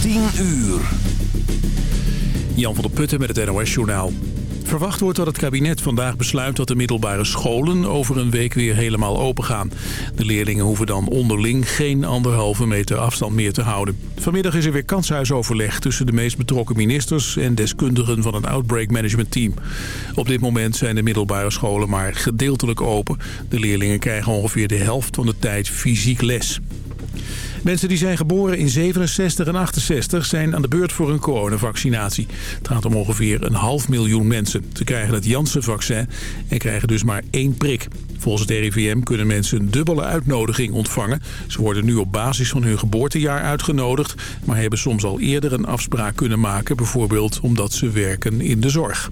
10 uur. Jan van der Putten met het NOS-journaal. Verwacht wordt dat het kabinet vandaag besluit dat de middelbare scholen over een week weer helemaal open gaan. De leerlingen hoeven dan onderling geen anderhalve meter afstand meer te houden. Vanmiddag is er weer kanshuisoverleg tussen de meest betrokken ministers en deskundigen van het Outbreak Management Team. Op dit moment zijn de middelbare scholen maar gedeeltelijk open. De leerlingen krijgen ongeveer de helft van de tijd fysiek les. Mensen die zijn geboren in 67 en 68 zijn aan de beurt voor een coronavaccinatie. Het gaat om ongeveer een half miljoen mensen. Ze krijgen het Janssen-vaccin en krijgen dus maar één prik. Volgens het RIVM kunnen mensen een dubbele uitnodiging ontvangen. Ze worden nu op basis van hun geboortejaar uitgenodigd... maar hebben soms al eerder een afspraak kunnen maken... bijvoorbeeld omdat ze werken in de zorg.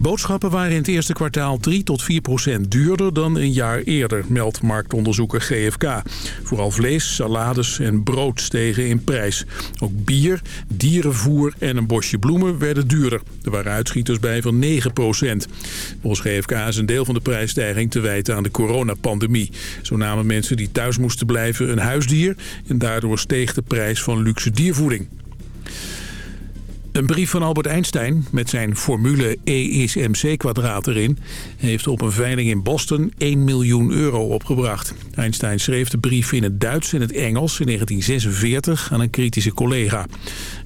Boodschappen waren in het eerste kwartaal 3 tot 4 procent duurder dan een jaar eerder, meldt marktonderzoeker GFK. Vooral vlees, salades en brood stegen in prijs. Ook bier, dierenvoer en een bosje bloemen werden duurder. Er waren uitschieters bij van 9 procent. Volgens GFK is een deel van de prijsstijging te wijten aan de coronapandemie. Zo namen mensen die thuis moesten blijven een huisdier en daardoor steeg de prijs van luxe diervoeding. Een brief van Albert Einstein met zijn formule E is mc kwadraat erin... heeft op een veiling in Boston 1 miljoen euro opgebracht. Einstein schreef de brief in het Duits en het Engels in 1946 aan een kritische collega.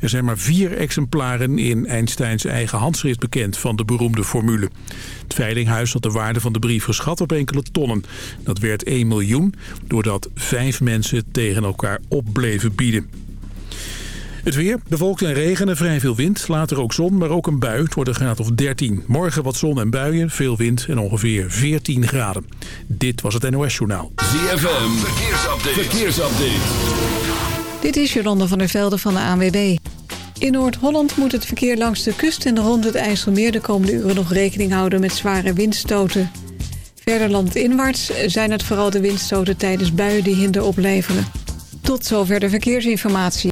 Er zijn maar vier exemplaren in Einsteins eigen handschrift bekend van de beroemde formule. Het veilinghuis had de waarde van de brief geschat op enkele tonnen. Dat werd 1 miljoen doordat vijf mensen tegen elkaar op bleven bieden. Het weer, bewolkt en regen en vrij veel wind. Later ook zon, maar ook een bui. Het wordt een graad of 13. Morgen wat zon en buien, veel wind en ongeveer 14 graden. Dit was het NOS Journaal. ZFM, verkeersupdate. verkeersupdate. Dit is Jolanda van der Velde van de ANWB. In Noord-Holland moet het verkeer langs de kust en rond het IJsselmeer... de komende uren nog rekening houden met zware windstoten. Verder landinwaarts zijn het vooral de windstoten tijdens buien die hinder opleveren. Tot zover de verkeersinformatie.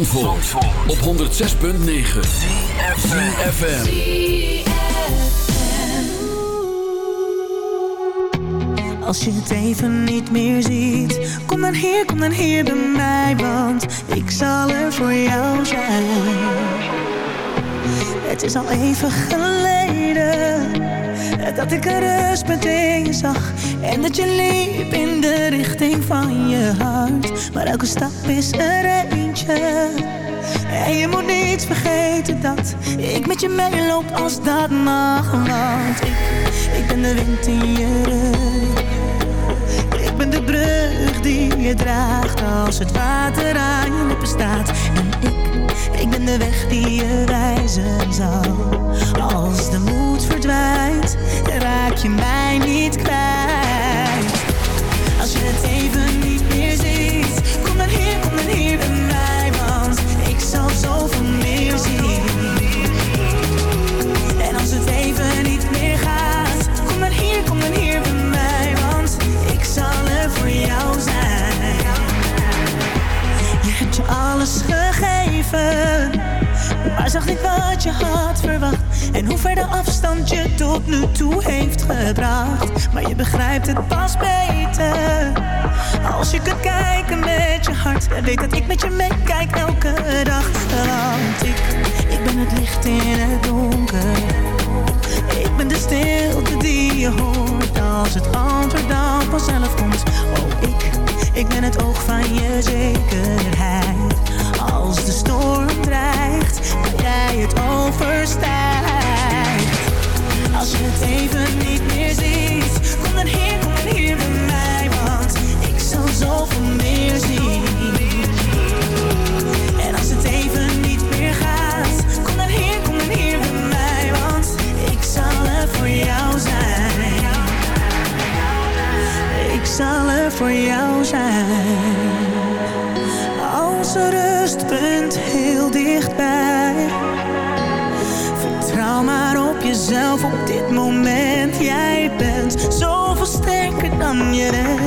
Op 106.9 FM. Als je het even niet meer ziet Kom dan hier, kom dan hier bij mij Want ik zal er voor jou zijn. Het is al even geleden Dat ik een rustpunt in je zag En dat je liep in de richting van je hart Maar elke stap is er eentje en je moet niet vergeten dat ik met je meeloop als dat mag. Want ik, ik ben de wind in je rug. Ik ben de brug die je draagt als het water aan je lippen staat. En ik, ik ben de weg die je wijzen zal. Als de moed verdwijnt, raak je mij niet kwijt. Als je het even niet het pas beter. Als je kunt kijken met je hart. En weet dat ik met je meekijk también eres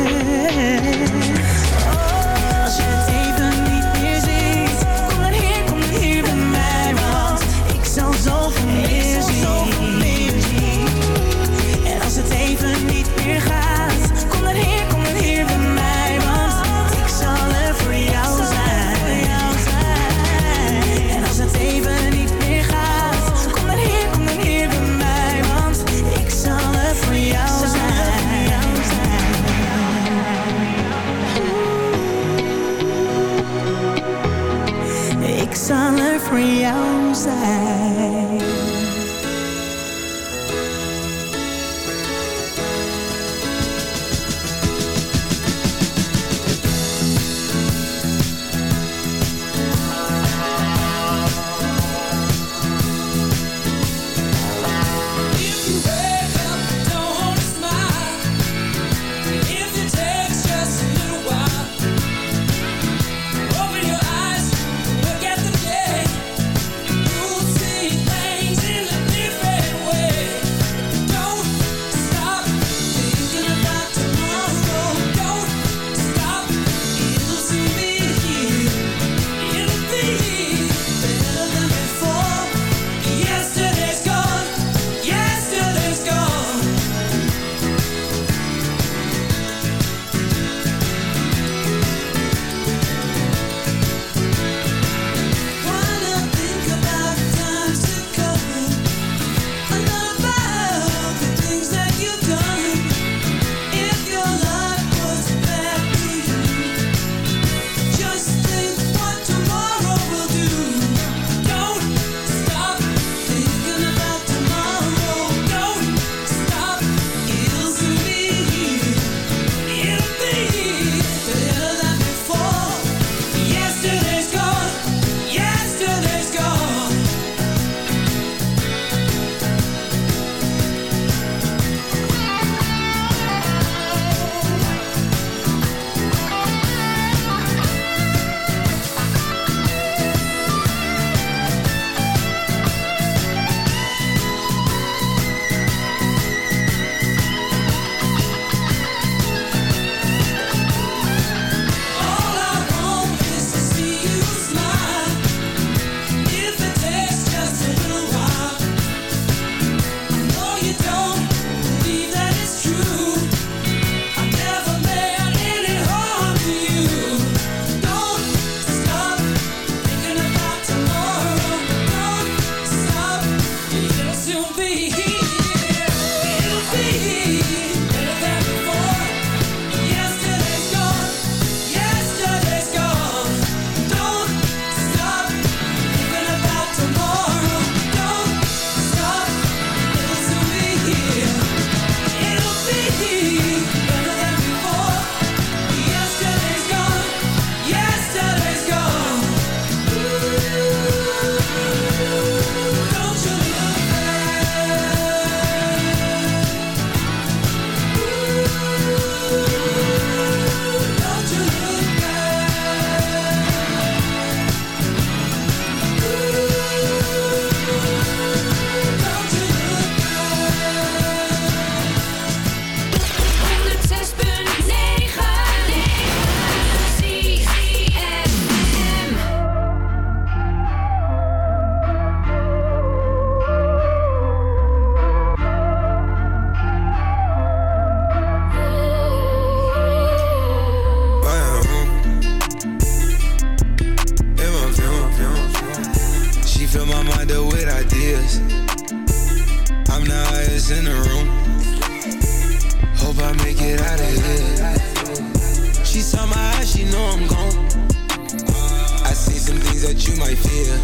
they feel.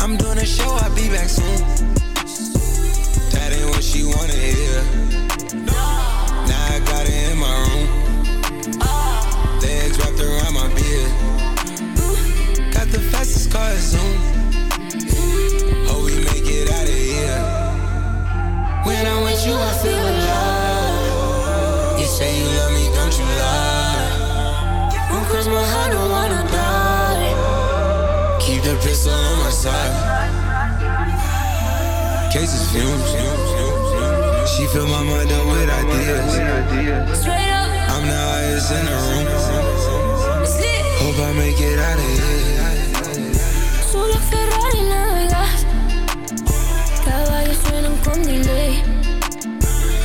I'm doing a show, I'll be back soon. That ain't what she wanna hear. Now I got it in my room. Legs wrapped around my beard. Got the fastest car at Zoom. Hope we make it out of here. When I'm with you, I feel alive. You say you love me, don't you lie? Won't cross my heart, no pistol on my side. Cases fumes. She fill my mind up with ideas. Straight up. I'm the highest in the room. Hope I make it out of here. Sube la Ferrari navegas. Caballos suenan con delay.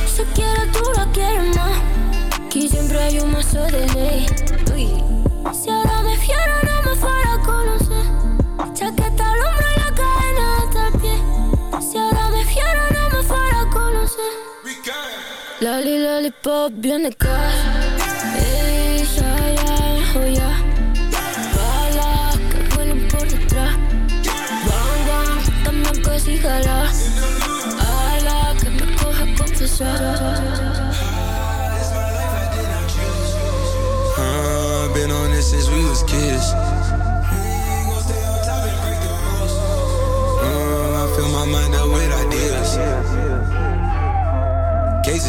Si quieres tú la quieres más. Que siempre hay un mazo de ley. Uy. Si lollipop pop bien car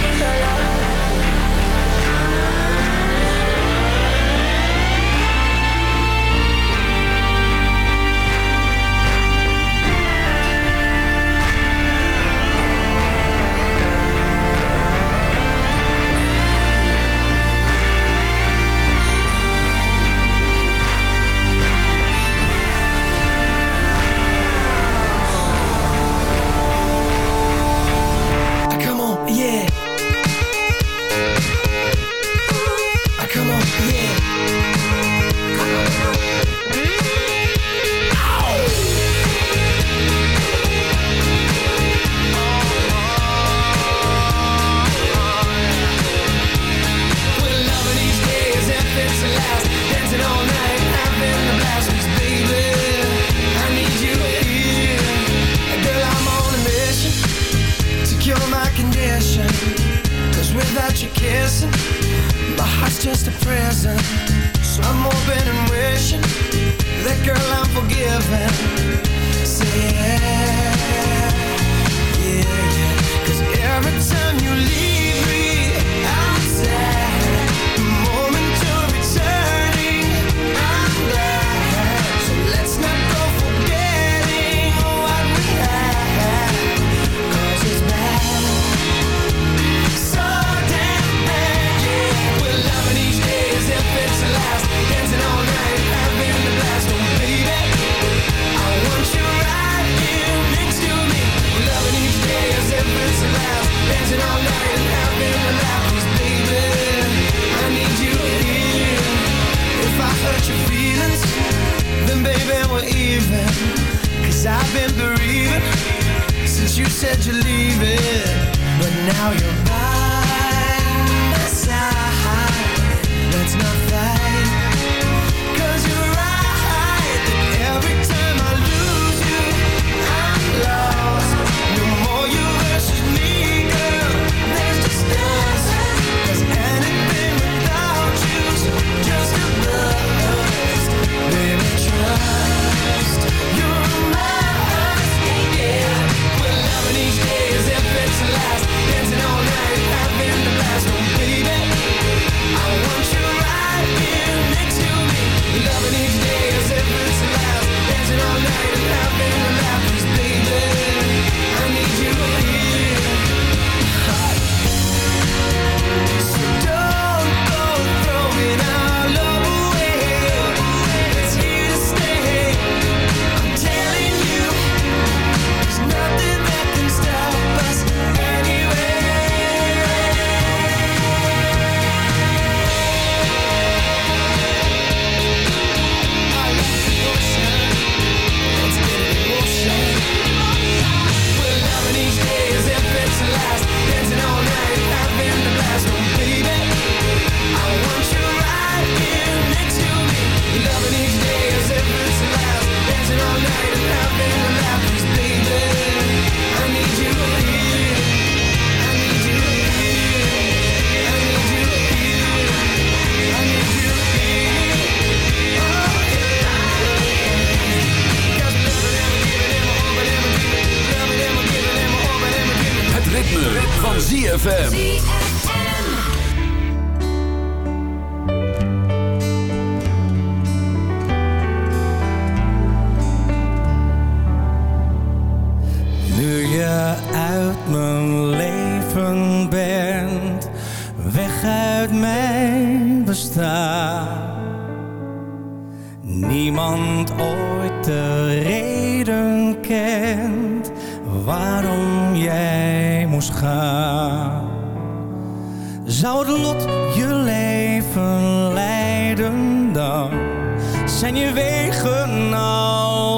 Ah,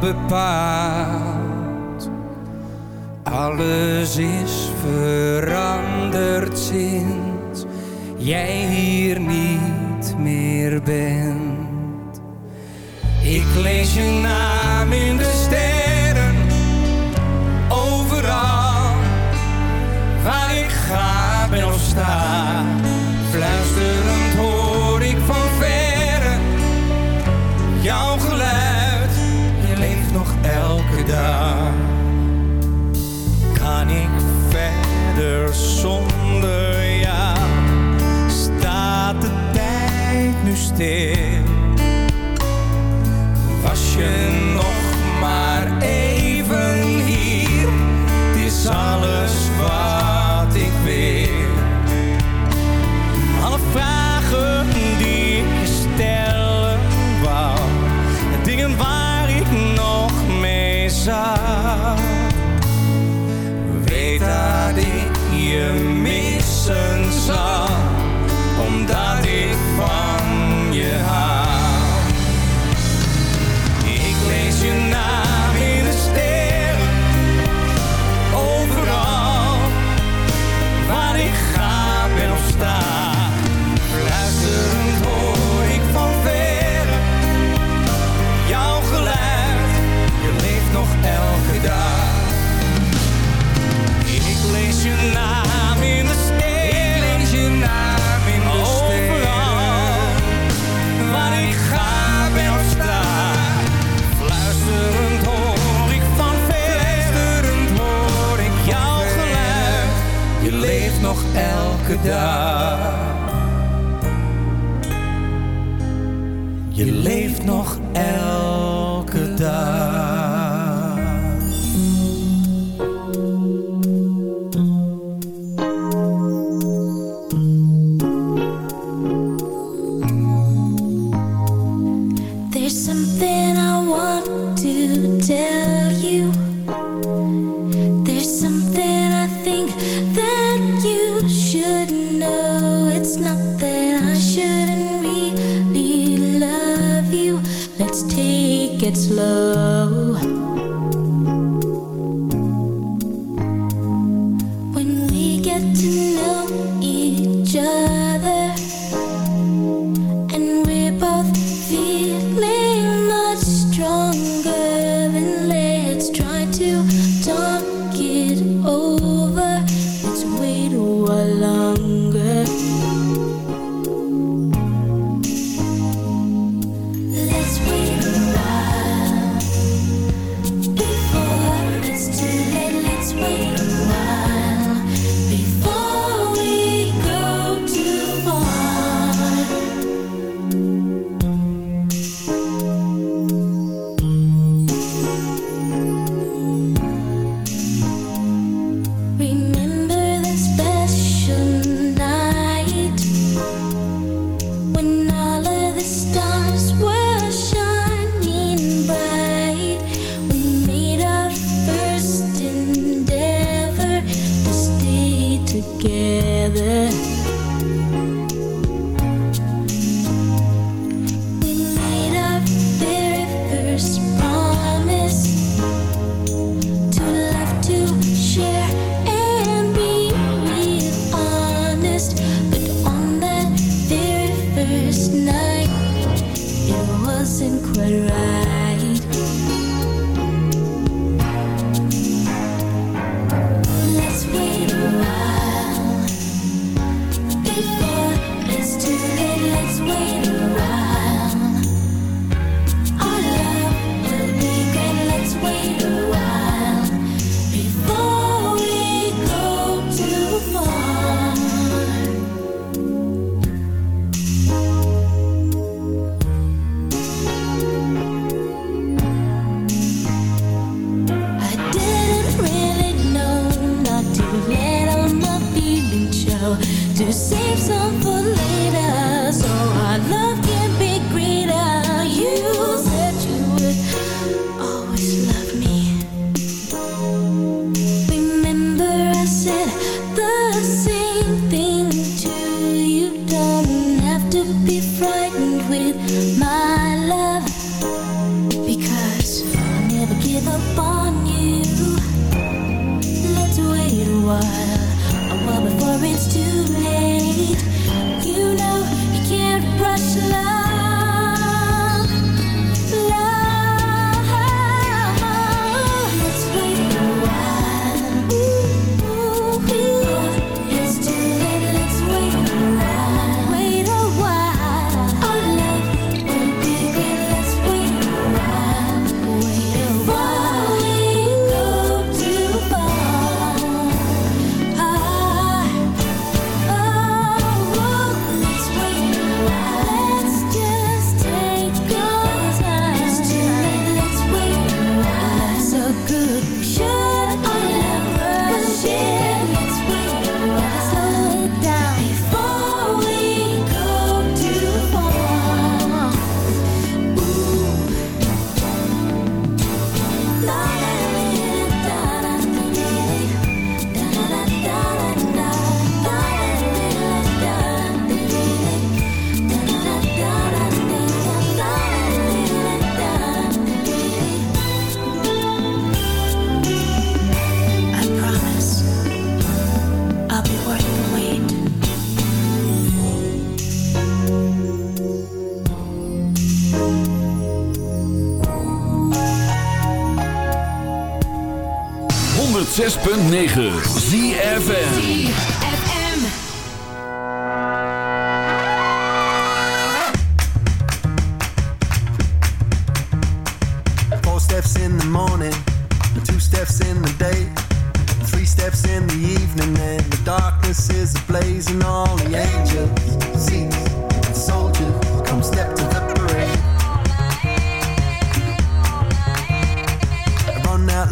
bepaald. Alles is veranderd sinds jij hier niet meer bent. Ik lees je naam in de sterren, overal waar ik ga ben of sta zonder jou staat de tijd nu stil. Was je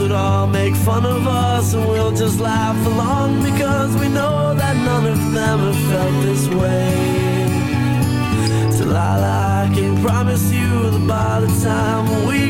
Would all make fun of us, and we'll just laugh along because we know that none of them have felt this way. Delilah, I can promise you that by the time we